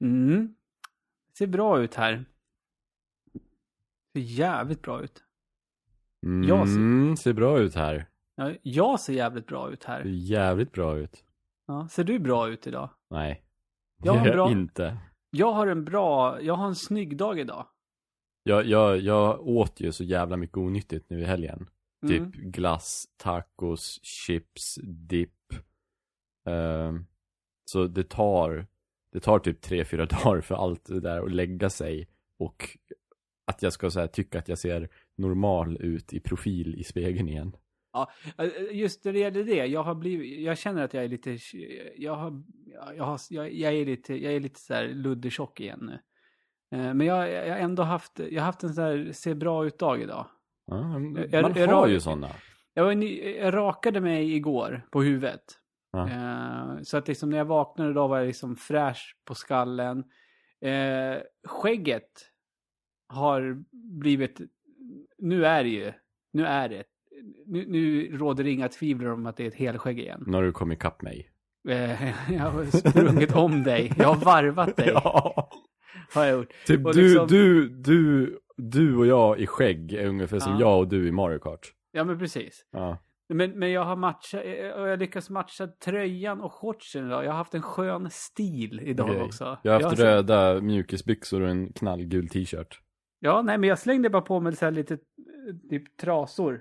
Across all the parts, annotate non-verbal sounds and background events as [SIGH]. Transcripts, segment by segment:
Mm. Ser bra ut här. Ser jävligt bra ut. Jag ser- Mm, ser bra ut här. Ja, jag ser jävligt bra ut Ser här. jävligt bra ut. Ja, ser du bra ut idag? Nej. Jag har Det bra- inte. Jag har en bra, jag har en snygg dag idag. Jag, jag, jag åt ju så jävla mycket onyttigt nu i helgen. Mm. Typ glass, tacos, chips, dipp. Ehm, så det tar, det tar typ tre, fyra [LAUGHS] dagar för allt det där att lägga sig. Och att jag ska så här, tycka att jag ser normal ut i profil i spegeln igen. Eh, Just när det gäller det, jag har blivit, jag känner att jag är lite, jag har, jag har, jag, jag är lite, jag är lite så här luddertjock igen nu. Eh, Men jag, jag har ändå haft, jag har haft en sån här se bra ut-dag idag. Ja, man jag- har jag- ju sådana. Jag, jag rakade mig igår på huvudet. Ja. Eh, så att liksom när jag vaknade idag var jag liksom fräsch på skallen. Eh, skägget har blivit, nu är det ju, nu är det, nu, nu råder inga tvivel om att det är ett helskägg igen. Nu har du kommit ikapp mig. Eh, [LAUGHS] jag har sprungit om dig, jag har varvat dig, [LAUGHS] Ja. har jag gjort. Typ du, liksom- du, du, du och jag i skägg är ungefär som Ja. jag och du i Mario Kart. Ja men precis. Ja. Men, men jag har matchat, eh, och jag lyckas matcha tröjan och shortsen idag. Jag har haft en skön stil idag Okej. också. Jag har haft Jag röda mjukisbyxor och en knallgul t-shirt. Ja, nej men jag slängde bara på mig så här lite eh, typ trasor.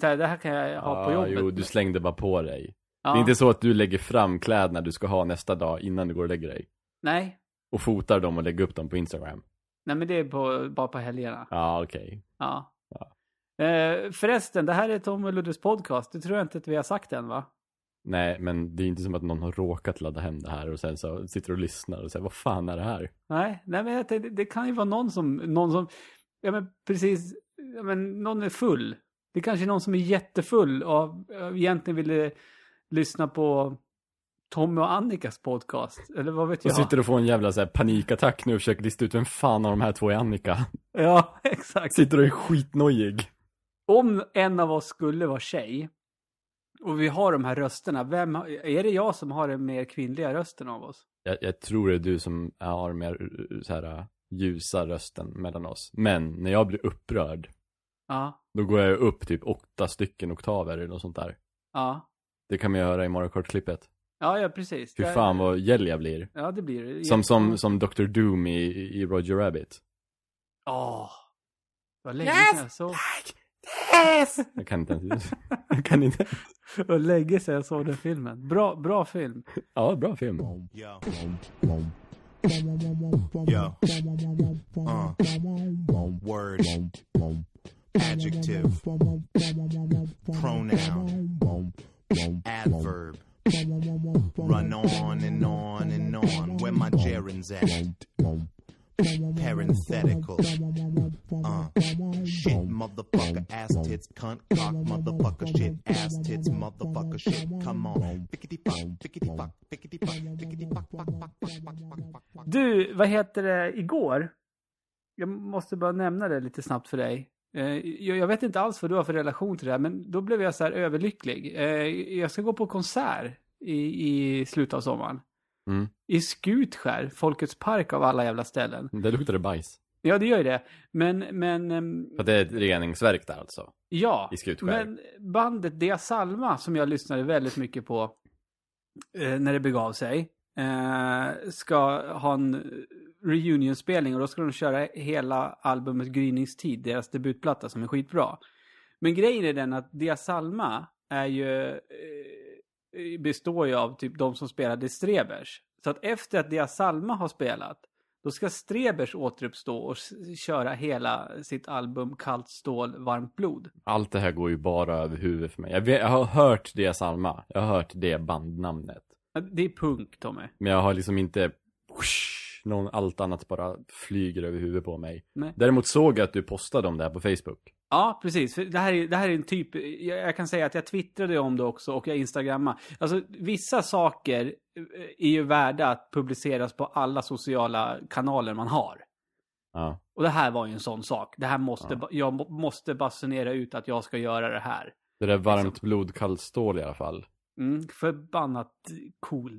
Så här, det här kan jag ha på Ja, jobbet. Jo, du slängde bara på dig. ja. Det är inte så att du lägger fram kläderna du ska ha nästa dag innan du går och lägger dig. Nej, Och fotar dem och lägger upp dem på Instagram. nej men det är på, bara på helgerna. Ja, okej. Ja. Ja. Eh, förresten, det här är Tom och Luddes podcast. Det tror jag inte att vi har sagt än va? Nej, men det är inte som att någon har råkat ladda hem det här och sen så sitter och lyssnar och säger vad fan är det här? Nej, nej men tänkte, det kan ju vara någon som, någon som, ja men precis, ja men någon är full. Det kanske är någon som är jättefull och egentligen ville lyssna på Tommy och Annikas podcast. Eller vad vet Och jag? sitter och får en jävla så här panikattack nu och försöker lista ut vem fan av de här två är Annika. Ja, [LAUGHS] exakt. Sitter och är skitnojig. Om en av oss skulle vara tjej och vi har de här rösterna, vem, är det jag som har den mer kvinnliga rösten av oss? Jag, jag tror det är du som har mer uh, så här uh, ljusa rösten mellan oss. Men när jag blir upprörd, Ja, då går jag upp typ åtta stycken oktaver eller något sånt där. ja. Det kan man göra i Mario Kart-klippet. Ja, ja precis. Fy fan vad gäll jag blir. Ja, det blir det. Som, som, som Dr. Doom i, i Roger Rabbit. Åh. Vad länge Yes! sedan jag såg. Yes! Jag kan inte ens. [LAUGHS] Jag kan inte. Vad länge sedan jag såg den filmen. Bra, bra film. Ja, bra film. Yo. Yo. Uh. Word. Adjective. Pronoun. Adverb. Run on and on and on. Where my gerunds at? Parenthetical. Uh. Shit, motherfucker, ass tits, cunt, cock, motherfucker, shit, ass tits, motherfucker, shit. Come on. Pickety fuck, pickety fuck, pickety fuck, pickety fuck, fuck, fuck, fuck, fuck, fuck, fuck. Du, vad heter det, igår? Jag måste bara nämna det lite snabbt för dig. Eh, jag vet inte alls vad du har för relation till det här, men då blev jag så här överlycklig. Eh, jag ska gå på konsert i, i slutet av sommaren. Mm. I Skutskär, Folkets park av alla jävla ställen. Det luktade bajs. Ja, det gör ju det. Men, men, ehm, För det är ett reningsverk där alltså. ja. I Skutskär. Men bandet Dia Salma, som jag lyssnade väldigt mycket på eh, när det begav sig, eh, ska ha en reunionspelning och då ska de köra hela albumet Gryningstid, deras debutplatta som är skitbra. Men grejen är den att Dia Salma är ju, eh, består ju av typ de som spelade Strebers. Så att efter att Dia Salma har spelat, då ska Strebers återuppstå och köra hela sitt album Kallt stål, varmt blod. Allt det här går ju bara över huvudet för mig. Jag, vet, jag har hört det Salma. Jag har hört det bandnamnet. Det är punk, Tommy. Men jag har liksom inte... Någon, allt annat bara flyger över huvudet på mig. Nej. Däremot såg jag att du postade om det här på Facebook. Ja, precis. För det, här är, det här är en typ, jag, jag kan säga att jag twittrade om det också och jag instagrammade. Alltså vissa saker eh, är ju värda att publiceras på alla sociala kanaler man har. Ja. Och det här var ju en sån sak. Det här måste, Ja. jag må- måste basunera ut att jag ska göra det här. Det där varmt blod, kallt stål i alla fall. Mm, förbannat cool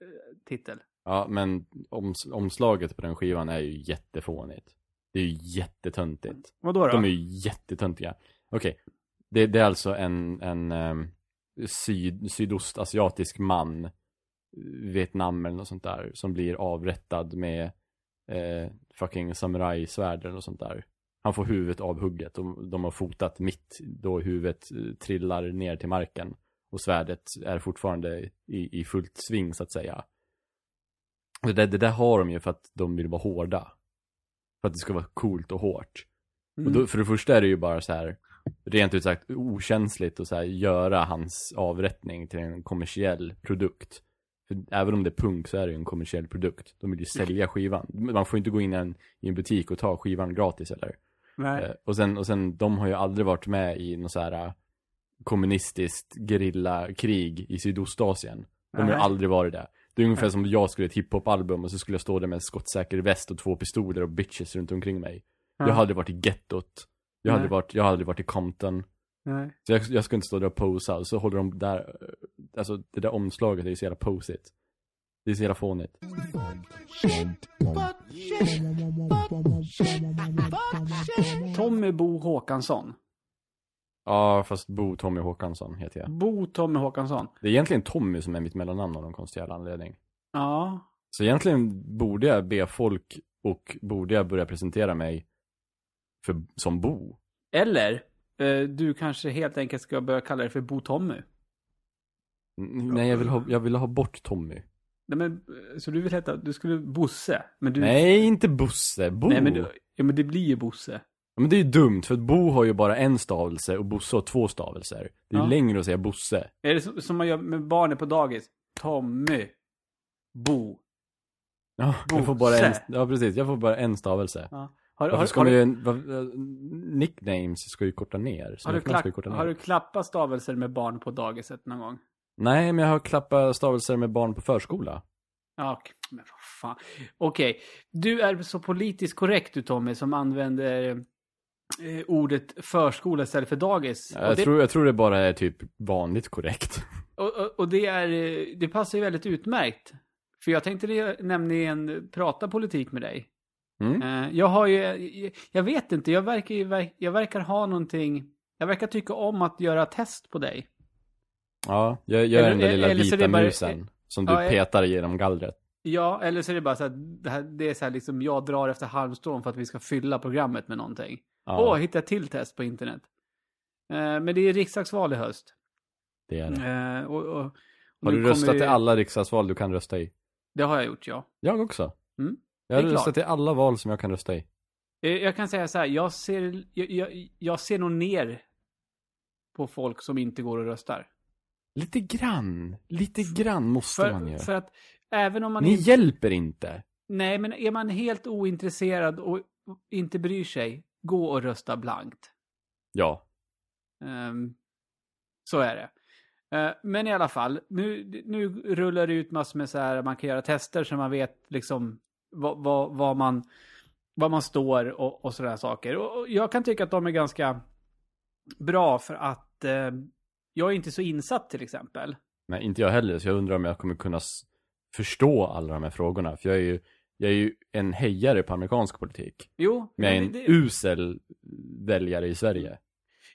eh, titel. Ja, men oms omslaget på den skivan är ju jättefånigt. Det är ju jättetöntigt. Vadå då? De är ju jättetöntiga. Okej, det, det är alltså en, en um, syd, sydostasiatisk man, Vietnam eller något sånt där, som blir avrättad med eh, fucking samurajsvärd eller något sånt där. Han får huvudet avhugget och de har fotat mitt då huvudet eh, trillar ner till marken. Och svärdet är fortfarande i, i fullt sving så att säga. Det där, det där har de ju för att de vill vara hårda. För att det ska vara coolt och hårt. Mm. Och då, för det första är det ju bara så här rent ut sagt okänsligt att så här, göra hans avrättning till en kommersiell produkt. För även om det är punk så är det ju en kommersiell produkt. De vill ju sälja skivan. Man får inte gå in i en, i en butik och ta skivan gratis eller. Eh, och, sen, och sen, de har ju aldrig varit med i något så här eh, kommunistiskt gerillakrig i Sydostasien. De har ju Nej. aldrig varit det. Det är ungefär som om jag skulle ett hiphop-album och så skulle jag stå där med en skottsäker väst och två pistoler och bitches runt omkring mig. Ja. Jag aldrig varit i gettot. Jag aldrig varit, jag aldrig varit i Compton. Nej. Så jag, jag ska inte stå där och posa och så håller de där, alltså det där omslaget är ju så jävla posigt. Det är så jävla fånigt. Tommy Bo Håkansson. Ja, fast Bo Tommy Håkansson heter jag. Bo Tommy Håkansson. Det är egentligen Tommy som är mitt mellannamn av någon konstig anledning. Ja. Så egentligen borde jag be folk och borde jag börja presentera mig för, som Bo. Eller, eh, du kanske helt enkelt ska börja kalla det för Bo Tommy. N- Nej, jag vill ha, jag vill ha bort Tommy. Nej, men, eh, så du vill heta, du skulle Bosse. Men du, Nej, inte Bosse. Bo. Nej, men, du, ja, men det blir ju Bosse. Ja, men det är ju dumt, för att Bo har ju bara en stavelse och Bosse har två stavelser. Det är Ja. längre att säga Bosse. Är det som, som man gör med barnen på dagis? Tommy. Bo. Ja, jag får bara en, Bosse. ja precis, jag får bara en stavelse. Ja. Har, Varför har, ska har, man ju, en- va- eh, nicknames ska ju korta ner. har, du Smeknamn ska ju korta ner. har du klappat stavelser med barn på dagiset någon gång? Nej, men jag har klappat stavelser med barn på förskola. Ja, men vad fan. Okej, du är så politiskt korrekt du Tommy som använder ordet förskola istället för dagis. Jag, och, det, tror, jag tror det bara är typ vanligt korrekt. [LAUGHS] och, och, och det, är, eh, det passar ju väldigt utmärkt. För jag tänkte det- nämligen prata politik med dig. Mm. Eh, Jag har ju, jag vet inte, jag verkar ju, jag verkar ha någonting, jag verkar tycka om att göra test på dig. Ja, jag gör Eller- den där lilla eller vita bara- musen. Som du Ja, jag- petar genom gallret. Ja, eller så är det bara så att det, här, det är så här liksom, jag drar efter halmstrån för att vi ska fylla programmet med någonting. Åh, Ja, hitta ett till test på internet. Eh, men det är riksdagsval i höst. det är det. Eh, och, och, och Har du röstat kommer i ju- alla riksdagsval du kan rösta i? Det har jag gjort, ja. Jag också. Mm, Jag har röstat klart. i alla val som jag kan rösta i. Eh, Jag kan säga så här, jag ser, jag, jag, jag ser nog ner på folk som inte går och röstar. Lite grann. Lite grann måste man För, ju. för att även om man Ni inte... hjälper inte. Nej, men är man helt ointresserad och inte bryr sig, gå och rösta blankt. Ja. Ehm, så är det. Eh, men i alla fall, nu, nu rullar det ut massor med så här, man kan göra tester så man vet liksom vad, vad, vad man, vad man står och, och sådana saker. Och, och jag kan tycka att de är ganska bra för att eh, jag är inte så insatt till exempel. Nej, inte jag heller. Så jag undrar om jag kommer kunna förstå alla de här frågorna. För jag är ju, jag är ju en hejare på amerikansk politik. Jo, Men jag är en det- usel väljare i Sverige.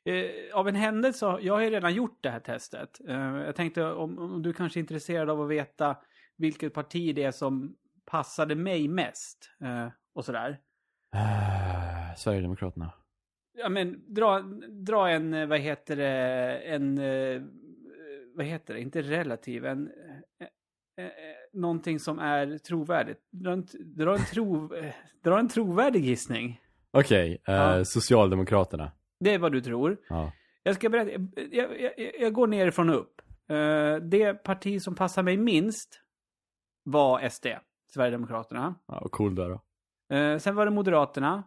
Eh, av en händelse, jag har ju redan gjort det här testet. Eh, jag tänkte om, om du kanske är intresserad av att veta vilket parti det är som passade mig mest. Eh, och sådär. Ah, Sverigedemokraterna. Ja men dra, dra en, eh, vad heter det, en, eh, vad heter det, inte relativ, en, eh, eh, någonting som är trovärdigt. Dra en, dra en, tro, eh, dra en trovärdig gissning. Okej, eh, Ja. Socialdemokraterna. Det är vad du tror. Ja. Jag ska berätta, jag, jag, jag går nerifrån och upp. Eh, det parti som passar mig minst var SD, Sverigedemokraterna. ja och cool då. då. Eh, sen var det Moderaterna,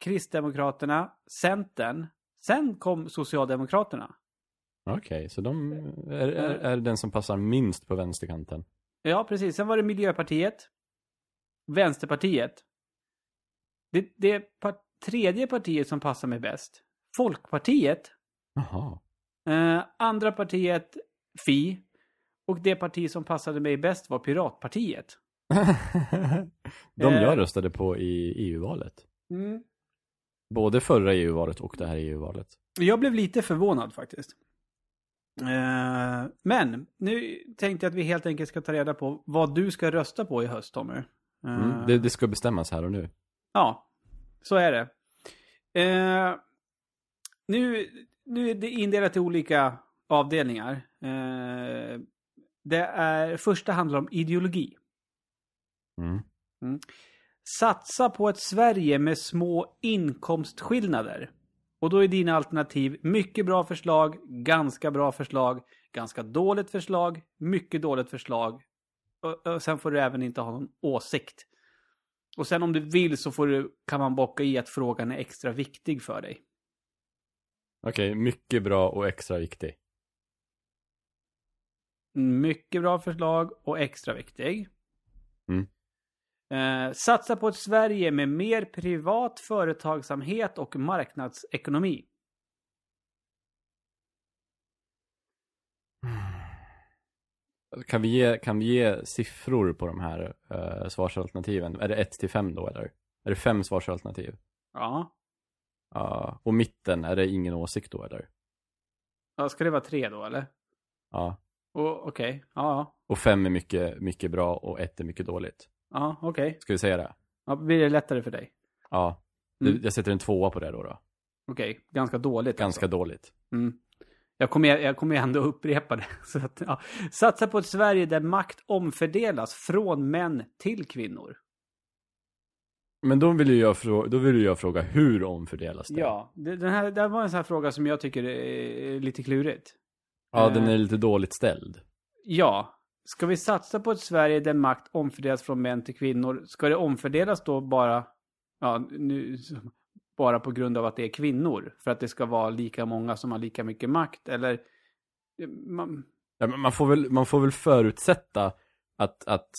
Kristdemokraterna, Centern. Sen kom Socialdemokraterna. Okej, så de är, är, är den som passar minst på vänsterkanten. Ja, precis. Sen var det Miljöpartiet, Vänsterpartiet. Det, det par, tredje partiet som passar mig bäst, Folkpartiet. Jaha. Eh, andra partiet, Fi. Och det parti som passade mig bäst var Piratpartiet. [LAUGHS] De Eh. jag röstade på i EU-valet. Mm. Både förra EU-valet och det här EU-valet. Jag blev lite förvånad faktiskt. Eh, men nu tänkte jag att vi helt enkelt ska ta reda på vad du ska rösta på i höst, Tommy. Mm. Det, det ska bestämmas här och nu. Ja, så är det. Eh, nu, nu är det indelat i olika avdelningar. Eh, det är, första handlar om ideologi. Mm. Satsa på ett Sverige med små inkomstskillnader. Och då är dina alternativ mycket bra förslag, ganska bra förslag, ganska dåligt förslag, mycket dåligt förslag. Och, och sen får du även inte ha någon åsikt. Och sen om du vill så får du, kan man bocka i att frågan är extra viktig för dig. Okej, mycket bra och extra viktig. Mycket bra förslag och extra viktig. Mm. Eh, satsa på ett Sverige med mer privat företagsamhet och marknadsekonomi. Kan vi ge, kan vi ge siffror på de här uh, svarsalternativen? Är det 1 till 5 då eller? Är det fem svarsalternativ? Ja. Ja. och mitten, är det ingen åsikt då eller? ja. Ska det vara tre då eller? Ja. Och, Okej. Ja, Och fem är mycket, mycket bra och ett är mycket dåligt. Ja. Okej. Ska vi säga det? Ja, blir det lättare för dig? Ja. Mm. Du, jag sätter en tvåa på det då. då. Okej. Ganska dåligt Ganska alltså. dåligt. Mm. Jag kommer, jag kommer ändå upprepa det. [LAUGHS] Så att, ja. Satsa på ett Sverige där makt omfördelas från män till kvinnor. Men då vill jag, frå- då vill jag fråga hur omfördelas det? Ja, den här, det här var en sån här fråga som jag tycker är lite klurigt. Ja, den Eh. är lite dåligt ställd. Ja, ska vi satsa på ett Sverige där makt omfördelas från män till kvinnor? Ska det omfördelas då bara, ja, nu, bara på grund av att det är kvinnor? För att det ska vara lika många som har lika mycket makt? Eller, man, Ja, man, får väl, man får väl förutsätta att, att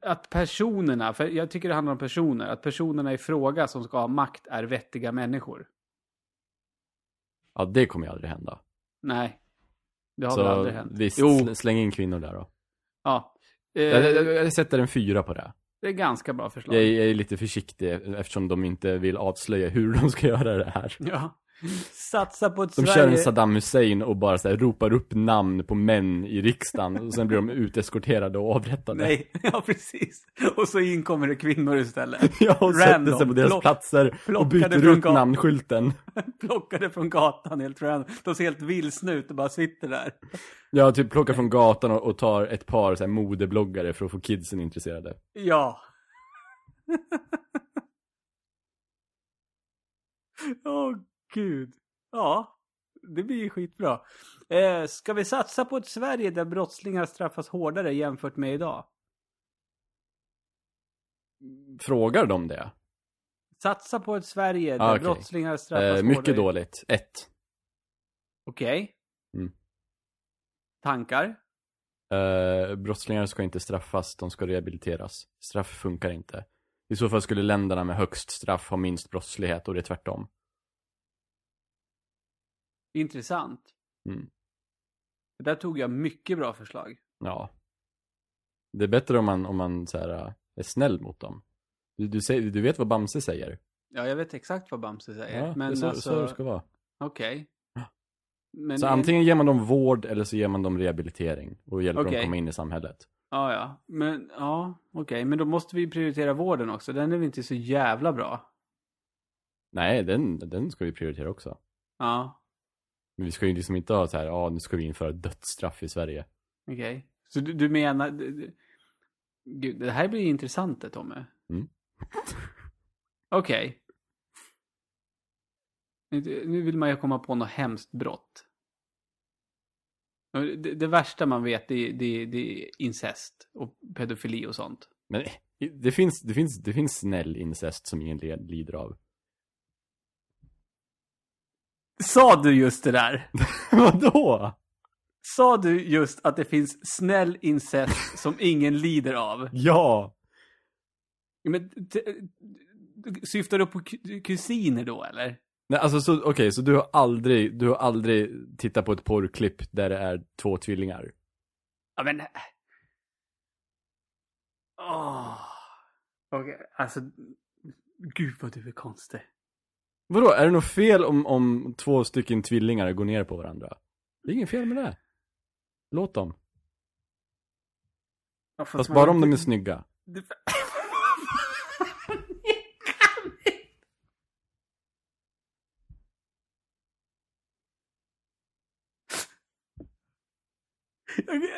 att personerna, för jag tycker det handlar om personer, att personerna i fråga som ska ha makt är vettiga människor. ja, det kommer ju aldrig hända. Nej, det har Så väl aldrig hänt. visst, Jo, sl- släng in kvinnor där då. Ja. Eh, Jag, jag, jag sätter en fyra på det. det är ganska bra förslag. Jag, jag är lite försiktig eftersom de inte vill avslöja hur de ska göra det här. Ja. Satsa på ett De Sverige... kör en Saddam Hussein och bara så här ropar upp namn på män i riksdagen och sen blir de uteskorterade och avrättade. Nej, [LAUGHS] ja precis. Och så in kommer det kvinnor istället. [LAUGHS] Ja, och sätter Random. sig på deras Plock- platser och byter ut namnskylten. [LAUGHS] Plockade från gatan helt random. De ser helt vilsna ut och bara sitter där. Ja, typ plockar från gatan och, och tar ett par så här, modebloggare för att få kidsen intresserade. Ja. Åh gud. Ja, det blir ju skitbra. Eh, ska vi satsa på ett Sverige där brottslingar straffas hårdare jämfört med idag? Frågar de det? Satsa på ett Sverige där Ah, okej. brottslingar straffas Eh, hårdare. mycket dåligt. Ett. Okej. Mm. Tankar? Eh, brottslingar ska inte straffas, de ska rehabiliteras. Straff funkar inte. I så fall skulle länderna med högst straff ha minst brottslighet och det är tvärtom. Intressant. Mm. Där tog jag mycket bra förslag. Ja. Det är bättre om man, om man så här, eh, är snäll mot dem. Du, du, säger, du vet vad Bamse säger? Ja, jag vet exakt vad Bamse säger. Ja, men det är så, alltså, så det ska vara. okej. Men Så antingen ger man dem vård eller så ger man dem rehabilitering och hjälper Okej. dem komma in i samhället. Ja, ja. Men, ja, okej. Men då måste vi prioritera vården också. Den är väl inte så jävla bra. Nej, den, den ska vi prioritera också. Ja, Men vi ska ju liksom inte ha så här, ja nu ska vi införa dödsstraff i Sverige. okej. Så du, du menar... du- Gud, det här blir intressant det, Tommy. Mm. [LAUGHS] Okej. Nu nu vill man ju komma på något hemskt brott. Det, det värsta man vet det, är- det, det är incest och pedofili och sånt. Men det finns, det finns, det finns snäll incest som ingen lider av. Sa du just det där? [LAUGHS] Vadå? Sa du just att det finns snäll incest som ingen lider av? Ja! Men, syftar du på ku- kusiner då eller? Nej, alltså så, okej, så du har aldrig, du har aldrig tittat på ett porrklipp där det är två tvillingar? Ja men... Åh. Okej, alltså. Gud vad du är konstig. Vadå, är det något fel om, om två stycken tvillingar går ner på varandra? Det är inget fel med det. Låt dem. Ja, Fast man bara om de är snygga. Det-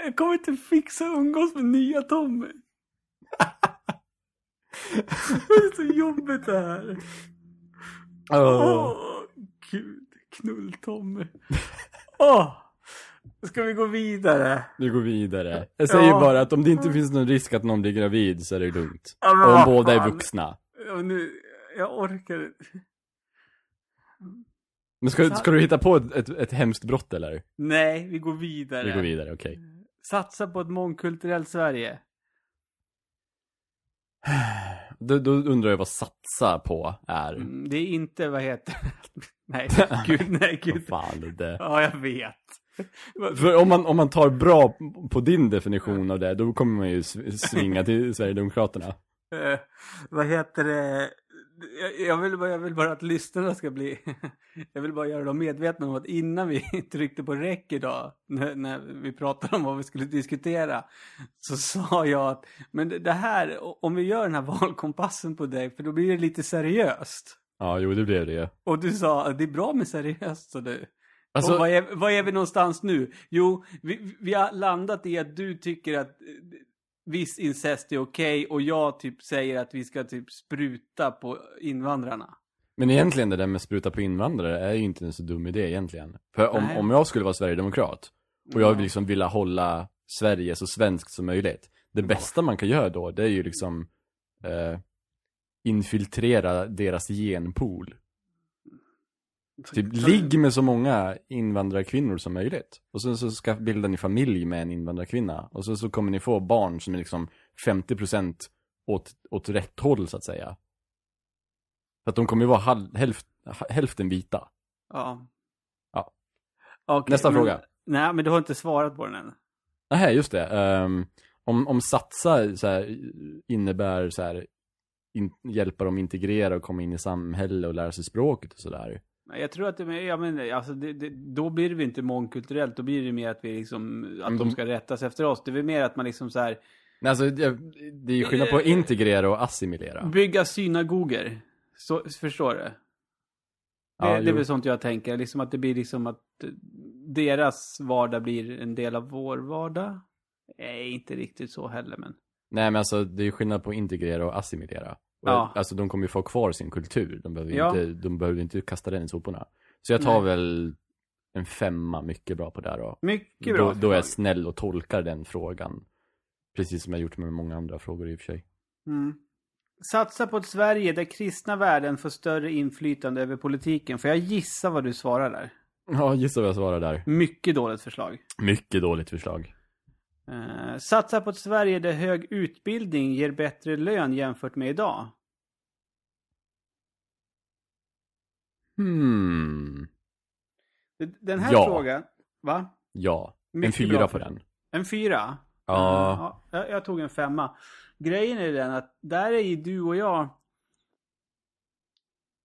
jag kommer inte fixa att umgås med nya Tommy. [LAUGHS] Det är så jobbigt det här. Åh, gud. Knull-Tommy. [LAUGHS] Åh! Ska vi gå vidare? Nu går vi vidare. Jag säger Ja. bara att om det inte finns någon risk att någon blir gravid så är det lugnt. Ja, men om båda är vuxna. Ja, nu, jag orkar. Men ska, ska du hitta på ett, ett, ett hemskt brott eller? Nej, vi går vidare. Vi går vidare, okej. Satsa på ett mångkulturellt Sverige. [SIGHS] Då, då undrar jag vad satsa på är. Mm, det är inte, vad heter [LAUGHS] Nej, [LAUGHS] gud, nej, gud. fan det? Ja, jag vet. [LAUGHS] För om man, om man tar bra på din definition av det, då kommer man ju svinga till Sverigedemokraterna. Eh, vad heter det? Jag, vill bara, jag vill bara att lyssnarna ska bli... [LAUGHS] jag vill bara göra dem medvetna om att innan vi [LAUGHS] tryckte på räck idag, när, när vi pratade om vad vi skulle diskutera, så [LAUGHS] sa jag att men det- här, om vi gör den här valkompassen på dig, för då blir det lite seriöst. Ja, jo det blev det. Och du sa att det är bra med seriöst, så du. Alltså, och vad är, vad är vi någonstans nu? Jo, vi, vi har landat i att du tycker att eh, viss incest är okej och jag typ säger att vi ska typ spruta på invandrarna. men egentligen det där med spruta på invandrare är ju inte en så dum idé egentligen. För om, Nej. om jag skulle vara Sverigedemokrat och Ja. jag liksom vilja hålla Sverige så svenskt som möjligt. Det bästa man kan göra då, det är ju liksom eh, infiltrera deras genpool. Typ ligg med så många invandrarkvinnor som möjligt. Och sen så ska bilda ni familj med en invandrarkvinna. Och så, så kommer ni få barn som är liksom 50% åt, åt rätt håll så att säga. För att de kommer ju vara halv, hälft, hälften vita. Ja. Ja. Okej, Nästa men, fråga. Nej, men du har inte svarat på den än. Nej, just det. Ehm, om, om satsa så här, innebär så här, in, hjälpa dem integrera och komma in i samhälle och lära sig språket och sådär. Jag tror att det, ja, men, alltså, det, det, då blir det inte mångkulturellt. Då blir det mer att vi liksom, att Men de de- ska rättas efter oss. Det är mer att man liksom så här, Nej, alltså, det, är ju skillnad på integrera och assimilera. bygga synagogor. Så, förstår du? Det, Ja, det är väl sånt jag tänker. Liksom att det blir liksom att eh, deras vardag blir en del av vår vardag. Nej, inte riktigt så heller, men. Nej men alltså det är ju skillnad på integrera och assimilera. Ja. Alltså de kommer ju få kvar sin kultur. De behöver Ja. inte, de behöver inte kasta den i soporna. Så jag tar Nej. väl en femma mycket bra på det här då. Mycket bra Då, då är jag snäll och tolkar den frågan. Precis som jag gjort med många andra frågor i och för sig. Mm. Satsa på ett Sverige där kristna värden får större inflytande över politiken. Får jag gissa vad du svarar där? Ja, gissa vad jag svarar där. Mycket dåligt förslag. Mycket dåligt förslag. Eh, satsa på ett Sverige där hög utbildning ger bättre lön jämfört med idag. Hmm. Den här Ja. frågan, va? Ja. En Mycket fyra bra på för- den. En fyra? Ja. Ja, jag, tog en femma. Grejen är den att där är ju du och jag...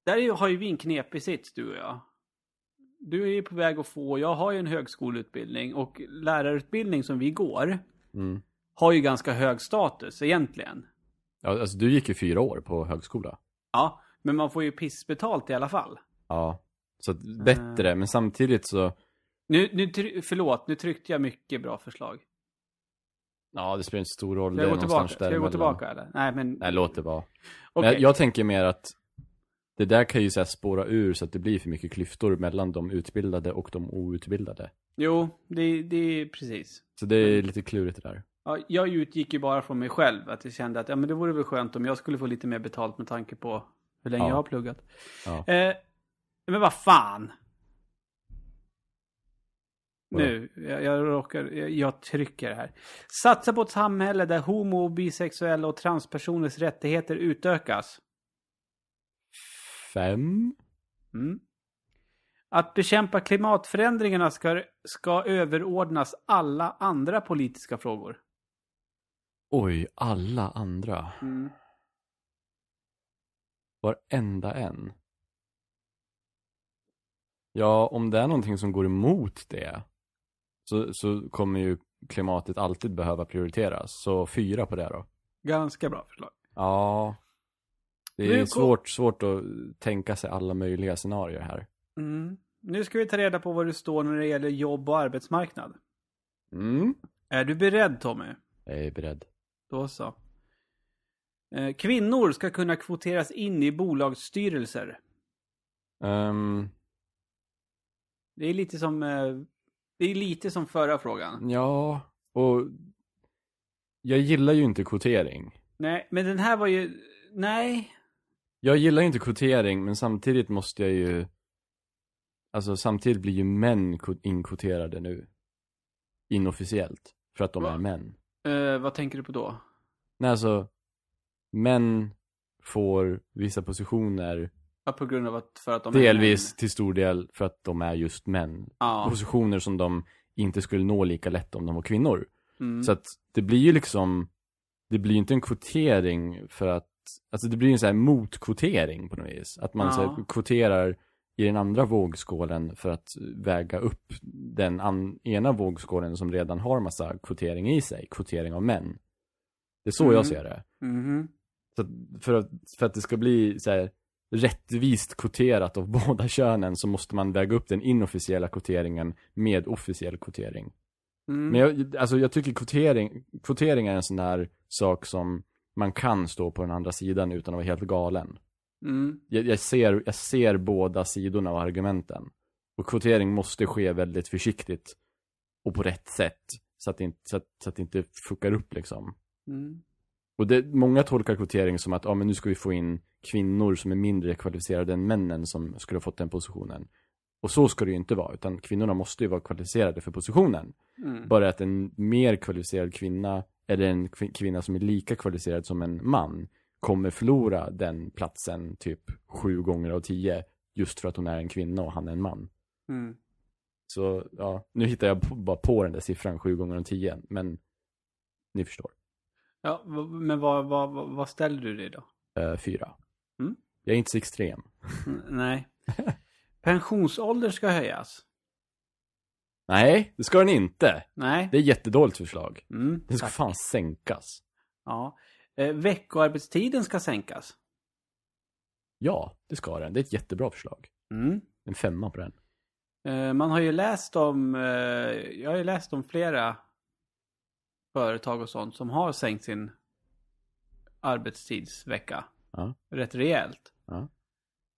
Där har ju vi en knepig sits, du och jag. Du är ju på väg att få, jag har ju en högskoleutbildning och lärarutbildning som vi går Mm. har ju ganska hög status egentligen. Ja, alltså du gick ju fyra år på högskola. Ja, men man får ju pissbetalt i alla fall. Ja. Så bättre, men samtidigt så, Nu, nu, förlåt, nu tryckte jag mycket bra förslag. ja det spelar inte stor roll. Ska jag gå tillbaka? Ska jag gå tillbaka eller? Nej, men... Nej, låt det vara. Okej. Jag, jag tänker mer att det där kan ju så här spåra ur så att det blir för mycket klyftor mellan de utbildade och de outbildade. Jo, det, det är precis. Så det är lite klurigt det där. Ja, jag utgick ju bara från mig själv. Att jag kände att ja, men det vore väl skönt om jag skulle få lite mer betalt med tanke på hur länge Ja. jag har pluggat. Ja. Eh, men vad fan. Nu, jag, jag råkar, jag, jag trycker här. Satsa på ett samhälle där homo, bisexuella och transpersoners rättigheter utökas. Fem? Mm. Att bekämpa klimatförändringarna ska, ska överordnas alla andra politiska frågor. Oj, alla andra. Mm. Varenda en. Ja, om det är någonting som går emot det så, så kommer ju klimatet alltid behöva prioriteras. Så fyra på det då. Ganska bra förslag. Ja. Det är svårt, svårt att tänka sig alla möjliga scenarier här. Mm. Nu ska vi ta reda på var du står när det gäller jobb och arbetsmarknad. Mm. Är du beredd Tommy? Jag är beredd. Då så. Eh, Kvinnor ska kunna kvoteras in i bolagsstyrelser. Ehm, Det är lite som, eh, det är lite som förra frågan. ja, och jag gillar ju inte kvotering. Nej, men den här var ju, nej. Jag gillar ju inte kvotering, men samtidigt måste jag ju Alltså samtidigt blir ju män inkvoterade nu Inofficiellt För att de Va? är män Eh, vad tänker du på då? Nej alltså Män får vissa positioner Ja, på grund av att, för att de Delvis till stor del för att de är just män Ja. Positioner som de inte skulle nå lika lätt om de var kvinnor Mm. Så att det blir ju liksom Det blir ju inte en kvotering för att Alltså det blir en sån här motkvotering på något vis Att man Ja. så här, kvoterar i den andra vågskålen för att väga upp den ena vågskålen som redan har massa kvotering i sig, kvotering av män. Det är så Mm. jag ser det. Mhm. Så att för, att, för att det ska bli så här, rättvist kvoterat av [LAUGHS] båda könen så måste man väga upp den inofficiella kvoteringen med officiell kvotering. Mm. Men jag, alltså jag tycker kvotering, kvotering är en sån där sak som man kan stå på den andra sidan utan att vara helt galen. Mm. Jag, jag, ser, jag ser båda sidorna av argumenten. Och kvotering måste ske väldigt försiktigt och på rätt sätt. Så att det inte, så att, så att det inte fuckar upp liksom. Mm. Och det, många tolkar kvotering som att ja, men nu ska vi få in kvinnor som är mindre kvalificerade än männen som skulle ha fått den positionen. Och så ska det ju inte vara, utan kvinnorna måste ju vara kvalificerade för positionen. Mm. Bara att en mer kvalificerad kvinna, eller en kvin- kvinna som är lika kvalificerad som en man, kommer förlora den platsen typ sju gånger av tio. Just för att hon är en kvinna och han är en man. Mm. Så ja, nu hittar jag bara på den där siffran sju gånger av tio, men ni förstår. Ja, men vad, vad, vad, ställer du dig då? Eh, fyra. Mm. Jag är inte så extrem. Mm, nej. [LAUGHS] Pensionsålder ska höjas. Nej, det ska den inte. Nej. Det är ett jättedåligt förslag. Mm, Den ska tack. fan sänkas. Ja. Eh, veckoarbetstiden ska sänkas. Ja, det ska den. Det är ett jättebra förslag. Mm. En femma på den. Eh, man har ju läst om, eh, jag har ju läst om flera företag och sånt som har sänkt sin arbetstidsvecka Ja. rätt rejält. Ja.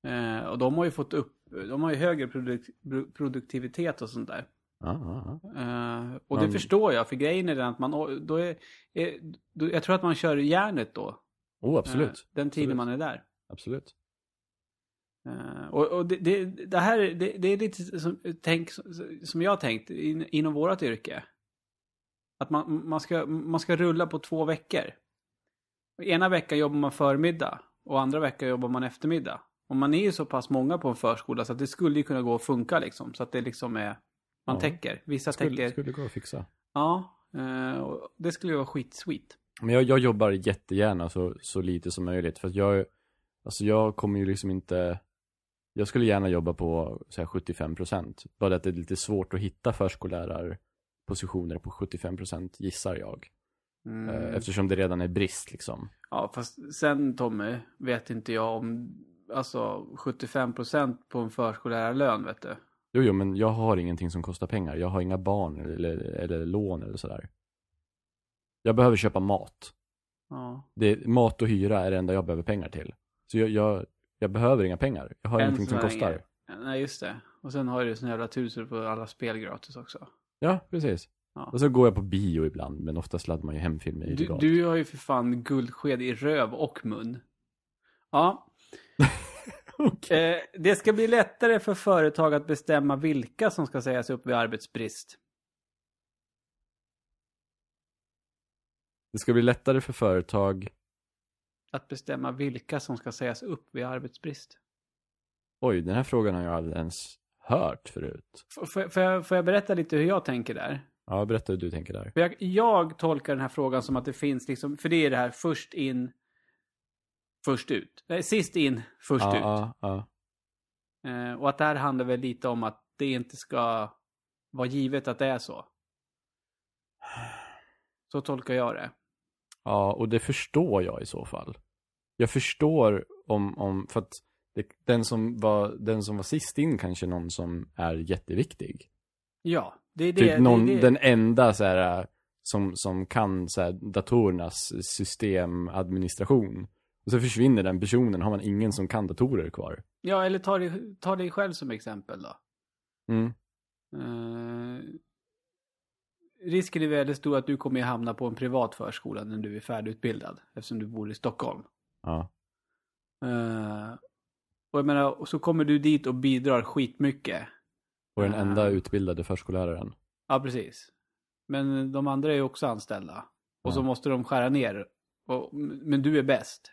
Eh, och de har ju fått upp, de har ju högre produk- pro- produktivitet och sånt där. Eh, och Man- det förstår jag, för grejen är den att man, då är, är då, jag tror att man kör järnet då. Oh, absolut. den tiden Absolut. man är där. Absolut. Eh, och och det, det, det här det, det är lite som, tänk, som jag tänkt in, inom vårt yrke. Att man, man, ska, man ska rulla på två veckor. Ena veckan jobbar man förmiddag och andra veckan jobbar man eftermiddag. Och man är ju så pass många på en förskola så att det skulle ju kunna gå att funka liksom. Så att det liksom är, man Ja. täcker. Vissa Skulle, täcker, skulle gå att fixa. ja. eh, och det skulle ju vara skitsweet. Men jag, jag jobbar jättegärna så, så lite som möjligt. För att jag, alltså jag kommer ju liksom inte, jag skulle gärna jobba på så här 75%. Bara att det är lite svårt att hitta förskollärarpositioner på 75% gissar jag. Mm. Eh, Eftersom det redan är brist liksom. Ja, fast sen Tommy vet inte jag om, alltså 75% på en förskollärarlön vet du. Jo, jo, men jag har ingenting som kostar pengar. Jag har inga barn eller, eller lån eller sådär. Jag behöver köpa mat. Ja. Det, mat och hyra är det enda jag behöver pengar till. Så jag, jag, jag behöver inga pengar. Jag har Än ingenting som kostar. länge. Nej, just det. Och sen har du sån jävla du får alla spel gratis också. Ja, precis. Ja. Och så går jag på bio ibland, men oftast laddar man ju hem filmer Du, illegalt. du har ju för fan guldsked i röv och mun. Ja. [LAUGHS] Okej. Eh, det ska bli lättare för företag att bestämma vilka som ska sägas upp vid arbetsbrist. Det ska bli lättare för företag. Att bestämma vilka som ska sägas upp vid arbetsbrist. Oj, den här frågan har jag aldrig ens hört förut. F- Får, jag, får jag berätta lite hur jag tänker där? Ja, berätta hur du tänker där. Jag, jag tolkar den här frågan som att det finns liksom, för det är det här först in, först ut. Nej, sist in, först ja, ut. Ja, ja. Eh, och att det här handlar väl lite om att det inte ska vara givet att det är så. Så tolkar jag det. ja, och det förstår jag i så fall. Jag förstår om, om för att det, den, som var, den som var sist in kanske någon som är jätteviktig. Ja, det är det. typ någon, det, det. den enda så här, som, som kan så här, datorernas systemadministration. Och så försvinner den personen, har man ingen som kan datorer kvar. Ja, eller ta dig, ta dig själv som exempel då. Mm. Eh, risken är väldigt stor att du kommer att hamna på en privat förskola när du är färdigutbildad. Eftersom du bor i Stockholm. Ja. Eh, och jag menar, och så kommer du dit och bidrar skitmycket. Och den enda utbildade förskolläraren. Ja, precis. Men de andra är ju också anställda. Och så Ja. måste de skära ner. Och, men du är bäst.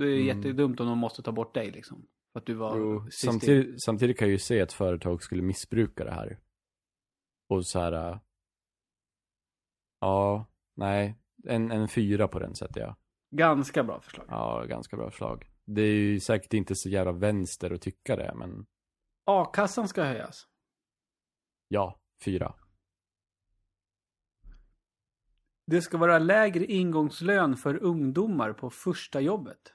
Det är Mm. jättedumt om de måste ta bort dig liksom. För att du var Jo, samtidigt, samtidigt kan jag ju se att företag skulle missbruka det här. Och så här. äh, Ja, nej. En, en fyra på den sätter jag. Ganska bra förslag. Ja, ganska bra förslag. Det är ju säkert inte så jävla vänster att tycka det, men A-kassan ska höjas. ja, fyra. Det ska vara lägre ingångslön för ungdomar på första jobbet.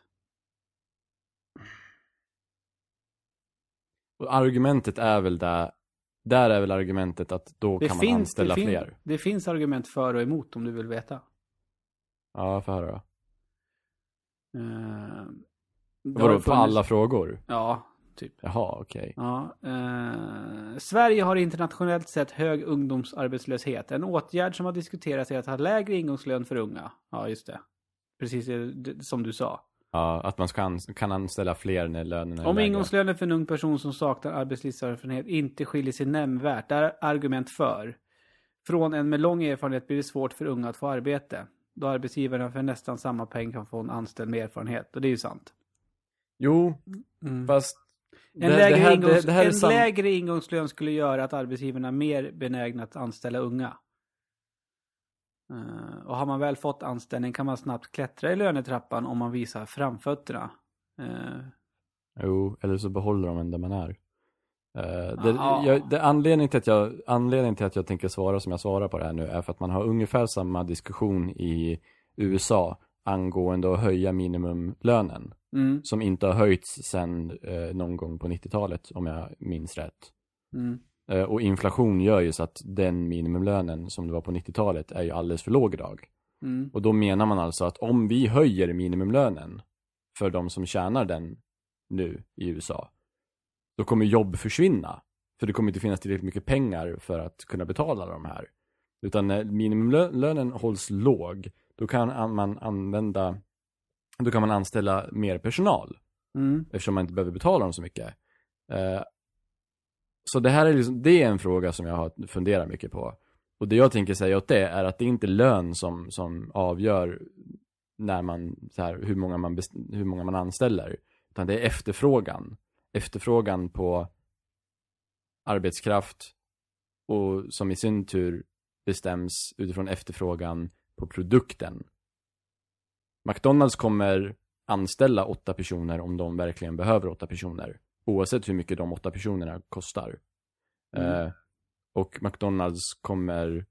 Och argumentet är väl där, där är väl argumentet att då Det kan man finns, anställa det, fin- fler. det finns argument för och emot om du vill veta. Ja, för höra då. Uh, Vadå, på alla frågor? Ja, typ. Jaha, okej. Ja, eh, Sverige har internationellt sett hög ungdomsarbetslöshet. En åtgärd som har diskuterats är att ha lägre ingångslön för unga. Ja, just det. Precis som du sa. Ja, att man ska ans- kan anställa fler när lönen är Om lägre. ingångslönen för en ung person som saknar arbetslivserfarenhet inte skiljer sig nämnvärt, det är argument för. Från en med lång erfarenhet blir det svårt för unga att få arbete. Då arbetsgivarna för nästan samma peng kan få en anställd med erfarenhet. Och det är ju sant. Jo, Mm. fast... En, det- lägre, det här- ingångs, det- det en sam- lägre ingångslön skulle göra att arbetsgivarna är mer benägna att anställa unga. Eh, och har man väl fått anställning kan man snabbt klättra i lönetrappan om man visar framfötterna. Eh, Jo, eller så behåller de en där man är. Eh, det, Ja. jag, det, anledningen, till att jag, anledningen till att jag tänker svara som jag svarar på det här nu är för att man har ungefär samma diskussion i USA angående att höja minimumlönen. mm, Som inte har höjts sedan eh, någon gång på 90-talet om jag minns rätt. mm, och inflation gör ju så att den minimumlönen som det var på 90-talet är ju alldeles för låg idag. mm, Och då menar man alltså att om vi höjer minimumlönen för de som tjänar den nu i USA, då kommer jobb försvinna. För det kommer inte finnas tillräckligt mycket pengar för att kunna betala de här. Utan när minimumlönen hålls låg, då kan man använda, då kan man anställa mer personal. mm, Eftersom man inte behöver betala dem så mycket. Så det här är liksom, det är en fråga som jag har funderat mycket på. Och det jag tänker säga åt det är att det är inte lön som, som avgör när man, så här, hur, många man best, hur många man anställer. Utan det är efterfrågan. Efterfrågan på arbetskraft och som i sin tur bestäms utifrån efterfrågan på produkten. McDonalds kommer anställa åtta personer om de verkligen behöver åtta personer. Oavsett hur mycket de åtta personerna kostar. Mm. Eh, och McDonalds kommer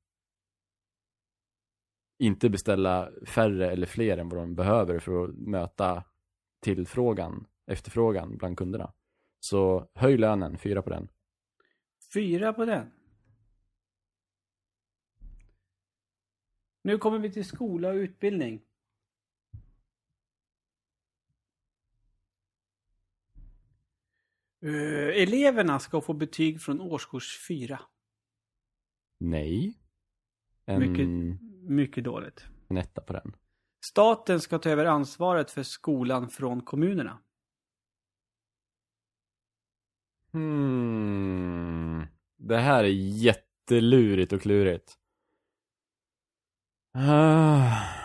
inte beställa färre eller fler än vad de behöver för att möta tillfrågan, efterfrågan bland kunderna. Så höj lönen, fyra på den. Fyra på den. Nu kommer vi till skola och utbildning. Eh, eleverna ska få betyg från årskurs fyra. Nej. En, Mycket, mycket dåligt. en etta på den. Staten ska ta över ansvaret för skolan från kommunerna. Hmm. Det här är jättelurigt och klurigt. Ah.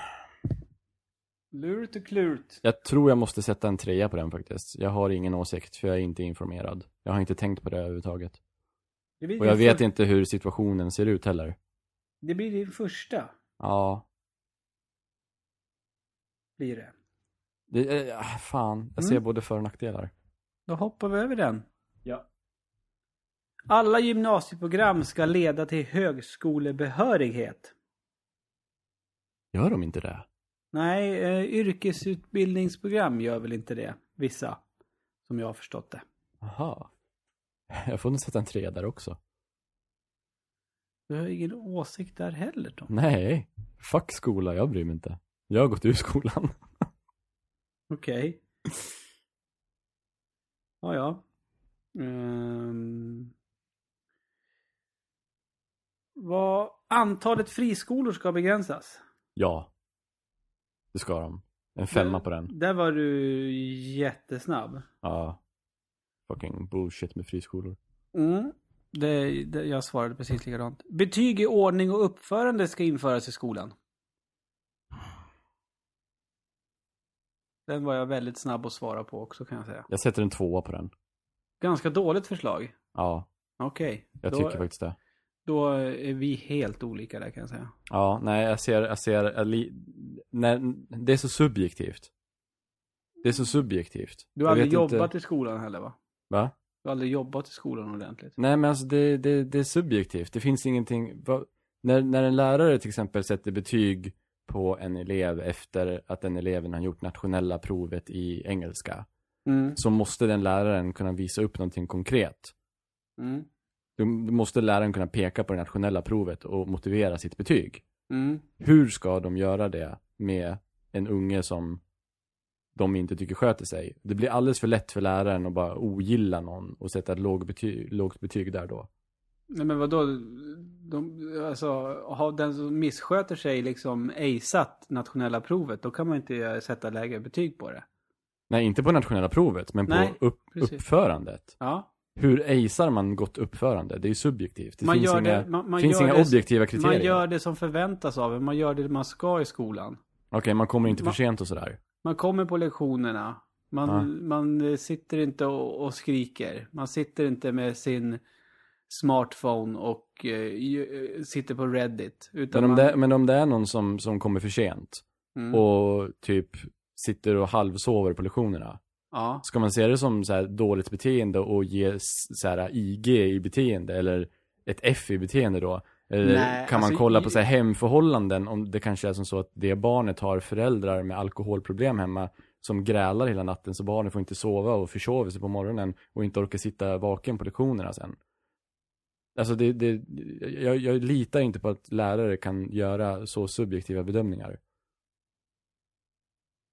Lurt och klurt. Jag tror jag måste sätta en trea på den faktiskt. Jag har ingen åsikt för jag är inte informerad. Jag har inte tänkt på det överhuvudtaget. Och jag vet inte hur situationen ser ut heller. Det blir din första, Ja. blir det. Det, äh, fan, jag ser Mm. både för och nackdelar. Då hoppar vi över den. Ja. Alla gymnasieprogram ska leda till högskolebehörighet. Gör de inte det? Nej, eh, yrkesutbildningsprogram gör väl inte det. Vissa. Som jag har förstått det. Aha. [LAUGHS] Jag får nog sätta en tre där också. Du har ingen åsikt där heller Tom. Nej. Fuck skola, jag bryr mig inte. Jag har gått ur skolan. [LAUGHS] Okej. Ja, ja. Ehm. Vad antalet friskolor ska begränsas? Ja. Det ska de. En femma på den. Där var du jättesnabb. Ja. Fucking bullshit med friskolor. Mm. Det, det, jag svarade precis likadant. Betyg i ordning och uppförande ska införas i skolan. Den var jag väldigt snabb att svara på också kan jag säga. Jag sätter en tvåa på den. Ganska dåligt förslag. Ja, Okej. jag Då- tycker faktiskt det. Då är vi helt olika där kan jag säga. Ja, nej jag ser, jag ser, när, det är så subjektivt. Det är så subjektivt. Du har Jag aldrig jobbat Inte, i skolan heller va? va? Du har aldrig jobbat i skolan ordentligt. Nej men alltså det, det, det är subjektivt. Det finns ingenting, va, när, när en lärare till exempel sätter betyg på en elev efter att den eleven har gjort nationella provet i engelska. Mm. Så måste den läraren kunna visa upp någonting konkret. Mm. Då då måste läraren kunna peka på det nationella provet och motivera sitt betyg. Mm. Hur ska de göra det med en unge som de inte tycker sköter sig? Det blir alldeles för lätt för läraren att bara ogilla någon och sätta ett lågt betyg, lågt betyg där då. Nej men vadå? De, alltså, har den som missköter sig liksom aceat nationella provet, då kan man inte sätta lägre betyg på det. Nej, inte på nationella provet, men Nej, på upp, precis. uppförandet. Ja. Hur acear man gott uppförande? Det är ju subjektivt. Det Man finns gör inga, det- man- man finns inga det- objektiva kriterier. Man gör det som förväntas av en. Man gör det man ska i skolan. Okej, man kommer inte för Man- sent och sådär. Man kommer på lektionerna. Man, Ja. man sitter inte och, och skriker. Man sitter inte med sin smartphone och eh, eh, sitter på Reddit. Utan Men om, det, men om det är någon som, som kommer för sent mm, och typ sitter och halvsover på lektionerna. Ja. Ska man se det som så dåligt beteende och ge så här IG i beteende eller ett F i beteende då? Eller Nej, kan man alltså, kolla på så här hemförhållanden om det kanske är som så att det barnet har föräldrar med alkoholproblem hemma som grälar hela natten så barnet får inte sova och försover sig på morgonen och inte orkar sitta vaken på lektionerna sen. Alltså det, det jag, jag litar inte på att lärare kan göra så subjektiva bedömningar.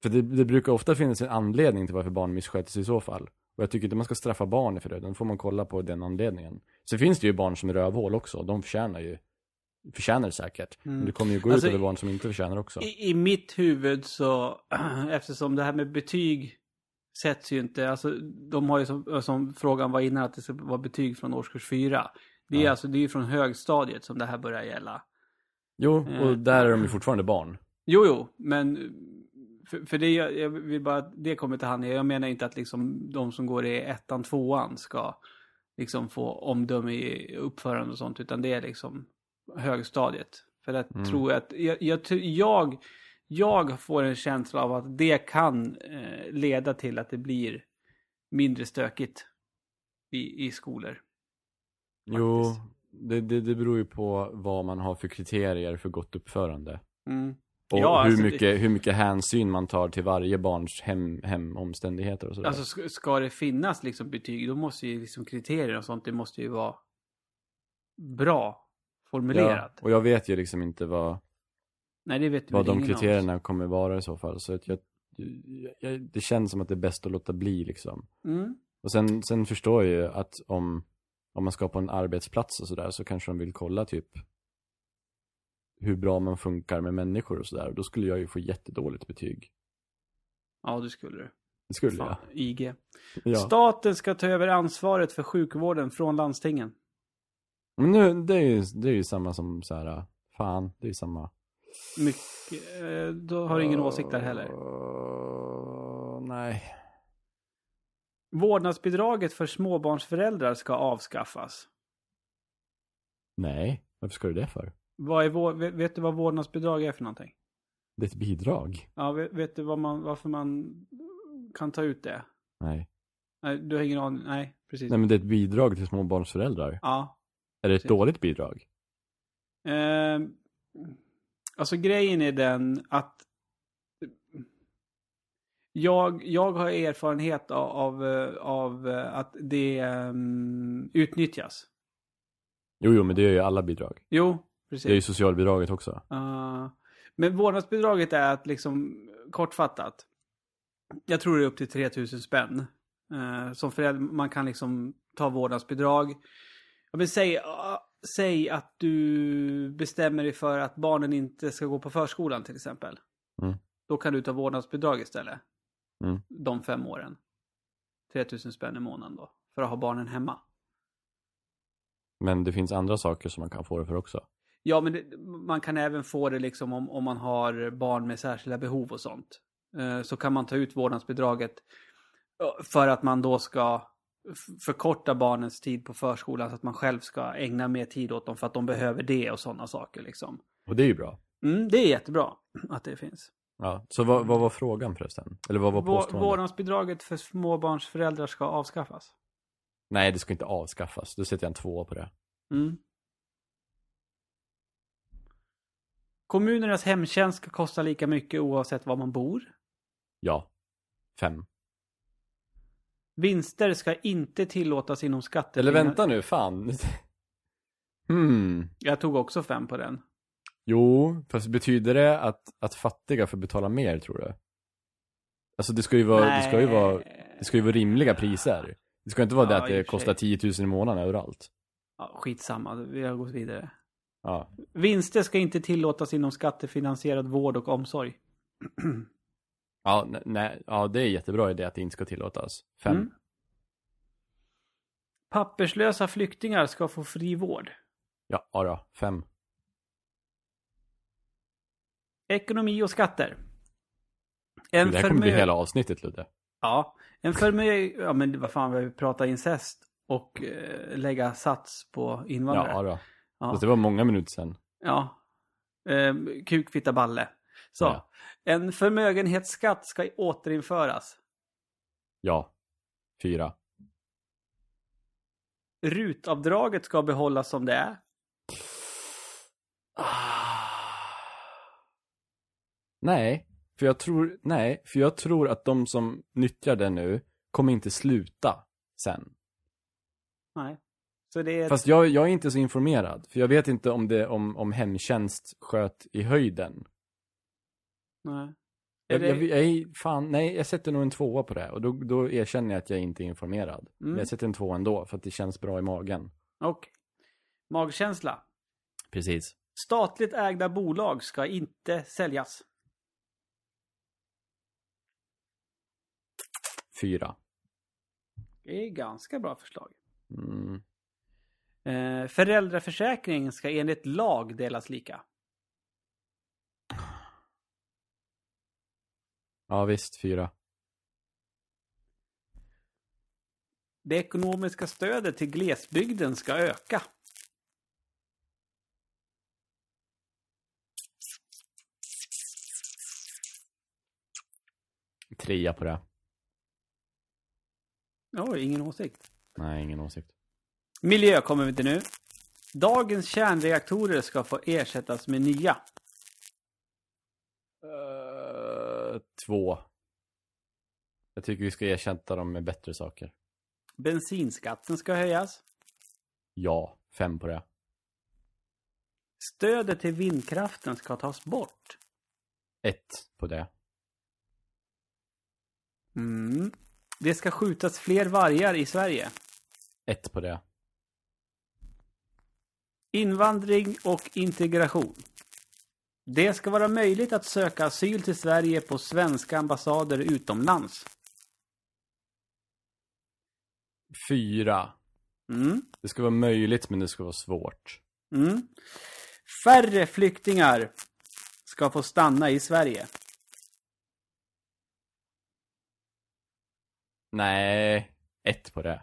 För det, det brukar ofta finnas en anledning till varför barn missköter sig i så fall. Och jag tycker inte man ska straffa barn för det, då får man kolla på den anledningen. Så finns det ju barn som är rövhål också, de förtjänar ju, förtjänar det säkert. Mm. Men det kommer ju gå Alltså, ut över barn som inte förtjänar också. I, I mitt huvud så, [CLEARS THROAT] eftersom det här med betyg sätts ju inte, alltså de har ju som, som frågan var innan att det ska vara betyg från årskurs fyra. Det är Ja. alltså, det är ju från högstadiet som det här börjar gälla. Jo, Eh. och där är de ju fortfarande barn. Jo, jo, men för, för det, jag, jag vill bara, det kommer till hand. Jag menar inte att liksom de som går i ettan, tvåan ska liksom få omdöme i uppförande och sånt, utan det är liksom högstadiet. För att Mm. tror jag att, jag, jag, jag, jag får en känsla av att det kan eh, leda till att det blir mindre stökigt i, i skolor. Jo, Faktiskt. det, det, det beror ju på vad man har för kriterier för gott uppförande. Mm. Och Ja, hur, alltså det- mycket, hur mycket hänsyn man tar till varje barns hem, hemomständigheter och sådär. Alltså ska, det finnas liksom betyg, då måste ju liksom kriterier och sånt, det måste ju vara bra formulerat. ja, och jag vet ju liksom inte vad, Nej, det vet vad de kriterierna kommer vara i så fall. Så att jag, jag, det känns som att det är bäst att låta bli liksom. Mm. Och sen, sen förstår jag ju att om, om man ska på en arbetsplats och sådär så kanske de vill kolla typ hur bra man funkar med människor och sådär. Då skulle jag ju få jättedåligt betyg. Ja, det skulle du. Det skulle Fan, IG. jag. Ja. Staten ska ta över ansvaret för sjukvården från landstingen. Men nu, det är ju, det är ju samma som så här. fan, det är ju samma. Mycket, eh, då har du ingen åsikt där heller. Uh, nej. Vårdnadsbidraget för småbarnsföräldrar ska avskaffas. Nej, varför ska du det för? Vad är vår, vet, vet du vad vårdnadsbidrag är för någonting? Det är ett bidrag? Ja, vet, vet du vad man, varför man kan ta ut det? Nej. Nej, du har ingen aning? Nej, precis. Nej men det är ett bidrag till småbarnsföräldrar. Ja. Är det ett Precis. dåligt bidrag? Eh, alltså grejen är den att jag, jag har erfarenhet av, av, av att det um, utnyttjas. Jo, jo, men det är ju alla bidrag. Jo, precis. Det är ju socialbidraget också. Uh, men vårdnadsbidraget är att liksom kortfattat. Jag tror det är upp till 3000 spänn. Uh, som förälder, man kan liksom ta vårdnadsbidrag. Jag vill säga, uh, säg att du bestämmer dig för att barnen inte ska gå på förskolan till exempel. Mm. Då kan du ta vårdnadsbidrag istället. Mm. De fem åren. 3000 spänn i månaden då. För att ha barnen hemma. Men det finns andra saker som man kan få det för också. Ja, men det, man kan även få det liksom om, om man har barn med särskilda behov och sånt. Eh, så kan man ta ut vårdnadsbidraget eh, för att man då ska förkorta barnens tid på förskolan så att man själv ska ägna mer tid åt dem för att de behöver det och sådana saker liksom. Och det är ju bra. Mm, det är jättebra att det finns. Ja. Så vad, vad var frågan förresten? Eller vad var påståendet? Vårdnadsbidraget för småbarnsföräldrar ska avskaffas. Nej, det ska inte avskaffas. Då sätter jag en tvåa på det. Mm. Kommunernas hemtjänst ska kosta lika mycket oavsett var man bor. Ja. Fem. Vinster ska inte tillåtas inom skatte... Eller vänta nu, fan. [LAUGHS] Hmm. Jag tog också fem på den. Jo, fast betyder det att, att fattiga får betala mer, tror du? Alltså det ska ju vara, det ska ju vara, det ska ju vara rimliga priser. Det ska inte vara det Ja, att i och det kostar sig. 10 000 i månaden överallt. Ja, skitsamma, vi har gått vidare. Ja. Vinster ska inte tillåtas inom skattefinansierad vård och omsorg. Ja, ne- nej, ja, det är jättebra idé att det inte ska tillåtas. Fem. Mm. Papperslösa flyktingar ska få fri vård. Ja, då, fem. Ekonomi och skatter. En det här kommer bli hela avsnittet, Ludde. Ja, en förmögen... Ja, men vad fan, vi pratar incest och eh, lägga sats på invandrare. Ja, då. Ja. Fast det var många minuter sedan. Ja. Ehm, kuk, fitta, balle. Så. Ja. En förmögenhetsskatt ska återinföras. Ja. Fyra. Rutavdraget ska behållas som det är. Nej, för jag tror, nej, för jag tror att de som nyttjar det nu kommer inte sluta sen. Nej. Så det är... Fast jag, jag är inte så informerad, för jag vet inte om det, om, om hemtjänst sköt i höjden. Nej. Jag, det... jag, jag fan, nej, jag sätter nog en tvåa på det. Och då, då erkänner jag att jag inte är informerad. Mm. Men jag sätter en tvåa ändå, för att det känns bra i magen. Okej. Magkänsla. Precis. Statligt ägda bolag ska inte säljas. Fyra. Det är ganska bra förslag. Mm. Eh, föräldraförsäkringen ska enligt lag delas lika. Ja, visst, fyra. Det ekonomiska stödet till glesbygden ska öka. Trea på det. Oj, ingen åsikt. Nej, ingen åsikt. Miljö kommer vi till nu. Dagens kärnreaktorer ska få ersättas med nya. Uh, två. Jag tycker vi ska ersätta dem med bättre saker. Bensinskatten ska höjas. Ja, fem på det. Stödet till vindkraften ska tas bort. Ett på det. Mm. Det ska skjutas fler vargar i Sverige. Ett på det. Invandring och integration. Det ska vara möjligt att söka asyl till Sverige på svenska ambassader utomlands. Fyra. Mm. Det ska vara möjligt, men det ska vara svårt. Mm. Färre flyktingar ska få stanna i Sverige. Nej, ett på det.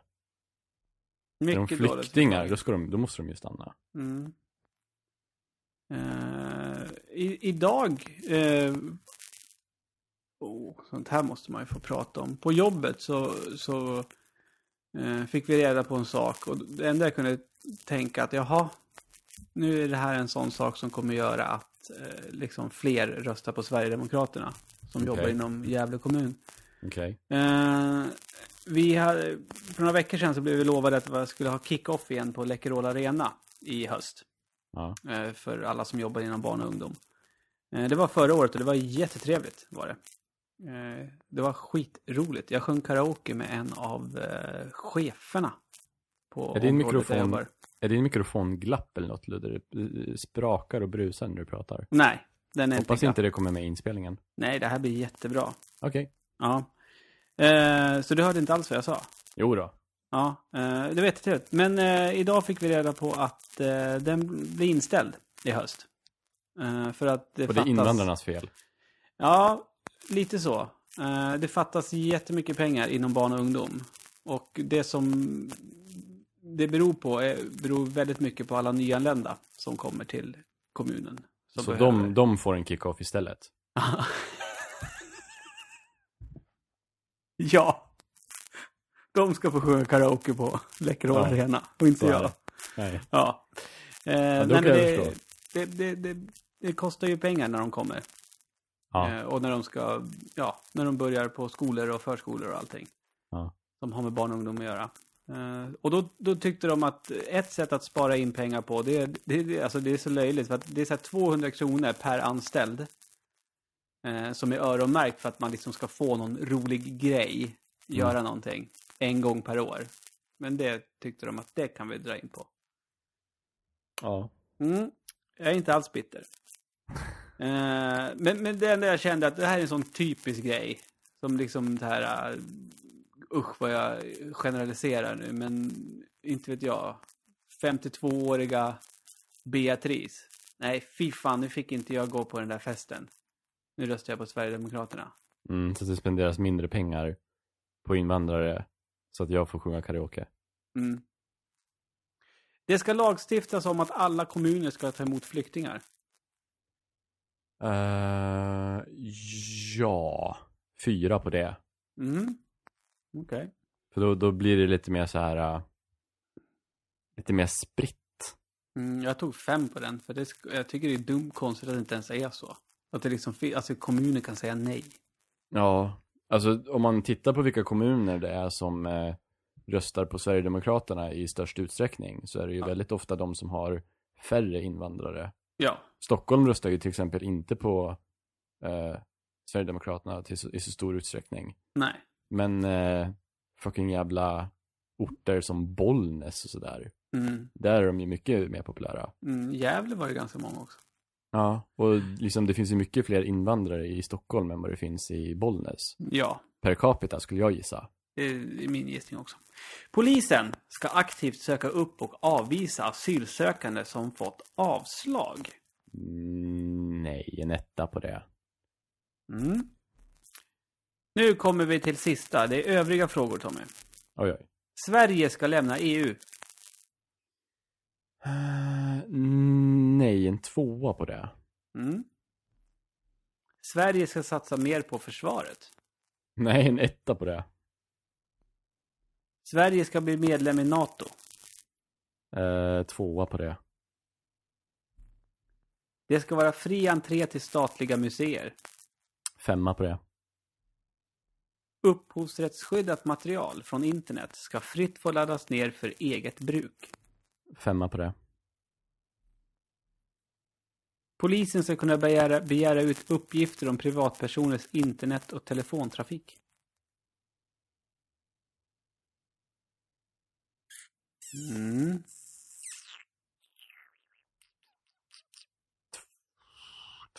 Är de Mycket flyktingar, då, ska de, då måste de ju stanna. Mm. Eh, i, idag... Eh, oh, sånt här måste man ju få prata om. På jobbet så, så eh, fick vi reda på en sak. Och det enda jag kunde tänka att jaha, nu är det här en sån sak som kommer göra att eh, liksom fler röstar på Sverigedemokraterna. Som Okej. jobbar inom Gävle kommun. Okej. Eh, vi hade, för några veckor sedan så blev vi lovade att vi skulle ha kick-off igen på Läkerol Arena i höst. Ja. Eh, för alla som jobbar inom barn och ungdom. Eh, det var förra året och det var jättetrevligt var det. Eh, det var skitroligt. Jag sjöng karaoke med en av eh, cheferna. På Är din mikrofon-. Är din mikrofon glapp eller något Ludde? Det sprakar och brusar när du pratar. Nej, den är Hoppas inte, inte det kommer med i inspelningen. Nej, det här blir jättebra. Okej. Ja. Eh, så du hörde inte alls vad jag sa? Jo då. Ja, eh, det var jättetrevligt. Men eh, idag fick vi reda på att eh, den blir inställd i höst. Eh, för att det Och det är fattas... invandrarnas fel. Ja, lite så. Eh, det fattas jättemycket pengar inom barn och ungdom. Och det som det beror på är, beror väldigt mycket på alla nyanlända som kommer till kommunen. Så de, de får en kick-off istället. [LAUGHS] ja. De ska få sjunga karaoke på Läkerol Ja, Arena och inte jag. Nej. Ja. Eh, nej, kan jag det, det, det, det, det kostar ju pengar när de kommer. Ja. Eh, och när de ska, ja, när de börjar på skolor och förskolor och allting. Ja. Som har med barn och ungdom att göra. Eh, och då, då tyckte de att ett sätt att spara in pengar på, det, det, det, alltså det är så löjligt för att det är så här 200 kronor per anställd. Eh, som är öronmärkt för att man liksom ska få någon rolig grej, göra någonting, en gång per år. Men det tyckte de att det kan vi dra in på. Ja. Mm. Jag är inte alls bitter. [LAUGHS] Eh, men, men det enda jag kände att det här är en sån typisk grej. Som liksom det här... Uh, usch vad jag generaliserar nu, men inte vet jag. 52-åriga Beatrice. Nej, fy fan, nu fick inte jag gå på den där festen. Nu röstar jag på Sverigedemokraterna. Mm, så att det spenderas mindre pengar på invandrare så att jag får sjunga karaoke. Mm. Det ska lagstiftas om att alla kommuner ska ta emot flyktingar. Eh, ja, fyra på det. Mm. Okej. För då, då blir det lite mer så här, uh, lite mer spritt. Mm, jag tog fem på den, för det, jag tycker det är dumt konstigt att det inte ens är så. Att det liksom, alltså kommuner kan säga nej. Ja, alltså om man tittar på vilka kommuner det är som eh, röstar på Sverigedemokraterna i störst utsträckning så är det ju Ja. väldigt ofta de som har färre invandrare. Ja. Stockholm röstar ju till exempel inte på eh, Sverigedemokraterna till i så stor utsträckning. Nej. Men eh, fucking jävla orter som Bollnäs och sådär. Mm. Där är de ju mycket mer populära. Mm, Gävle var det ganska många också. Ja, och liksom det finns ju mycket fler invandrare i Stockholm än vad det finns i Bollnäs. Ja, Per capita skulle jag gissa. det är min gissning också. Polisen ska aktivt söka upp och avvisa asylsökande som fått avslag. Mm, nej, en etta på det. Mm. Nu kommer vi till sista. Det är övriga frågor, Tommy. Oj, oj. Sverige ska lämna EU. Eh, nej, en tvåa på det. Mm. Sverige ska satsa mer på försvaret. Nej, en etta på det. Sverige ska bli medlem i NATO. Eh, tvåa på det. Det ska vara fri entré till statliga museer. Femma på det. Upphovsrättsskyddat material från internet ska fritt få laddas ner för eget bruk. Femma på det. Polisen ska kunna begära, begära ut uppgifter om privatpersoners internet och telefontrafik. Mm.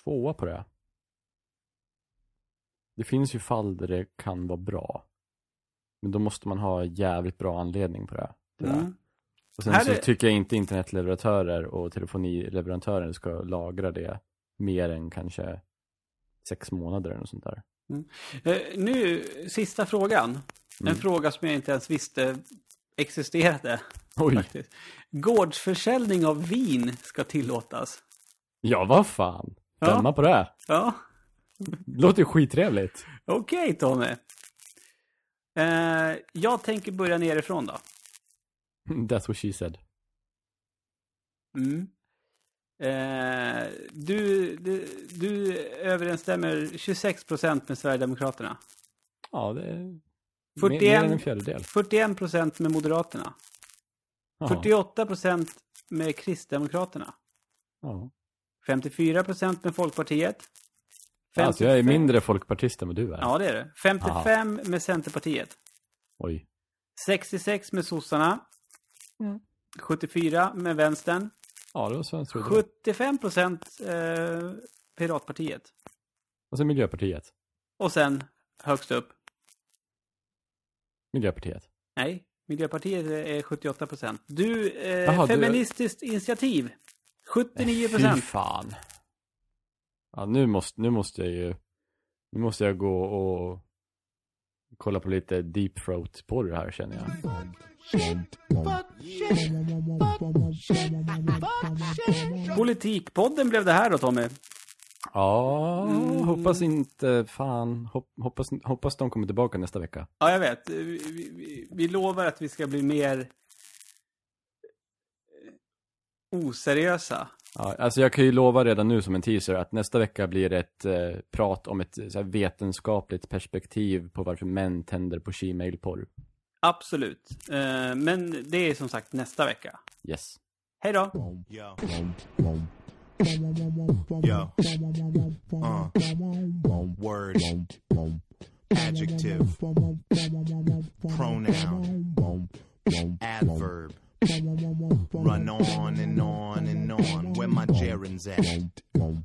Tvåa på det. Det finns ju fall där det kan vara bra. Men då måste man ha jävligt bra anledning på det. till det. Mm. Och sen Här så är- tycker jag inte internetleverantörer och telefonileverantörer ska lagra det mer än kanske sex månader eller något sånt där. Eh, nu, sista frågan. En Mm. fråga som jag inte ens visste existerade. Oj, Faktiskt. Gårdsförsäljning av vin ska tillåtas. Ja, vad fan. Ja. Döma på det. Ja, Låter skittrevligt. okej Tommy. Eh, jag tänker börja nerifrån då. [LAUGHS] That's what she said. Mm. Eh, du, du, du överensstämmer 26% med Sverigedemokraterna. Ja, det är mer, 41 mer än en fjärdedel. 41% med Moderaterna. Ja. 48% med Kristdemokraterna. Ja. 54% med Folkpartiet. Alltså, jag är 55 mindre folkpartist än vad du är. Ja, det är det. 55 med Centerpartiet. Oj. 66 med sossarna. 74 med vänstern. Ja, det var trodde. 75 procent eh, Piratpartiet. Och så Miljöpartiet. Och sen högst upp. Miljöpartiet. Nej, Miljöpartiet är 78 procent. Du, eh, Jaha, du- Feministiskt initiativ. 79 Fy procent. fan. Ja, nu måste, nu måste jag ju... Nu måste jag gå och kolla på lite deep throat porr här känner jag. Politikpodden blev det här då, Tommy. Ja, Mm. hoppas inte, fan, hop, hoppas, hoppas de kommer tillbaka nästa vecka. Ja, jag vet. Vi, vi, vi- lovar att vi ska bli mer eh, oseriösa. Ja, alltså jag kan ju lova redan nu som en teaser att nästa vecka blir ett eh, prat om ett vetenskapligt perspektiv på varför män tänder på Gmail-porr. Absolut. Eh, men det är som sagt nästa vecka. Yes. Hej då! Yo. Yo. Uh. Word. Adjective. Pronoun. Adverb. Run on and on and on. Where my gerunds at?